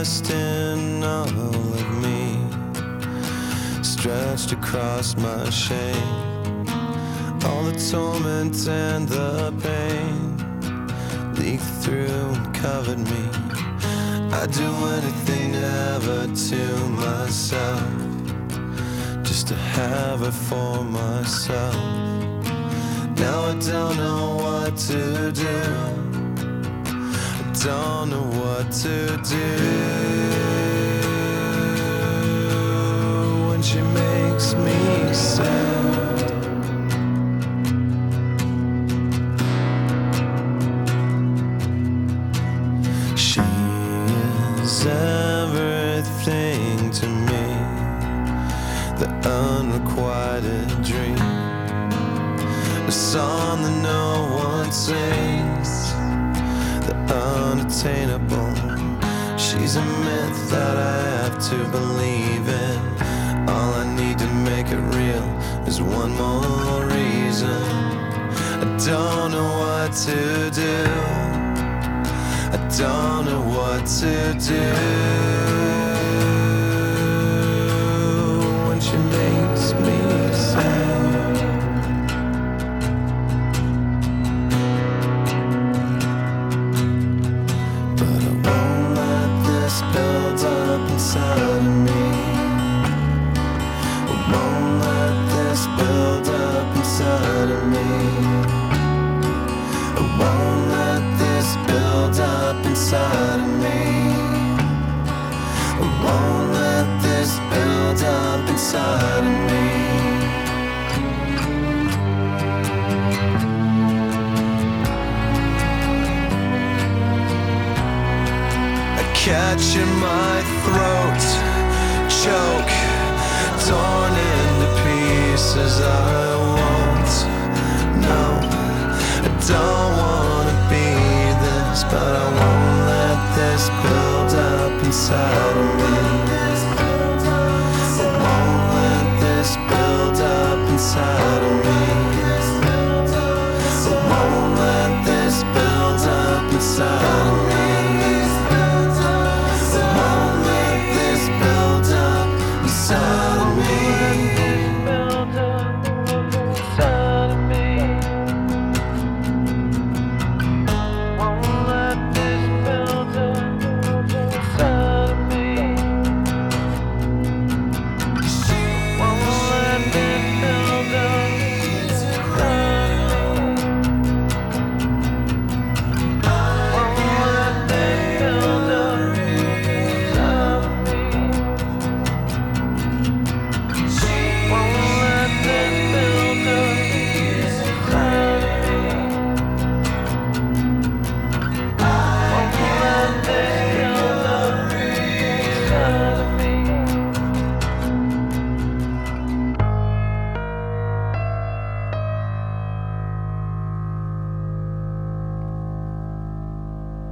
trust in all of me stretched across my shame. All the torment and the pain leaked through and covered me. I'd do anything ever to myself just to have her for myself. Now I don't know what to do. Don't know what to do. When she makes me sad. She is everything to me, the unrequited dream, a song that no one sings, unattainable. She's a myth that I have to believe in. All I need to make it real is one more reason. I don't know what to do. I don't know what to do when she makes me inside of me. I catch in my throat, choke, torn into pieces. I won't, no, I don't wanna be this, but I won't let this build up inside of me.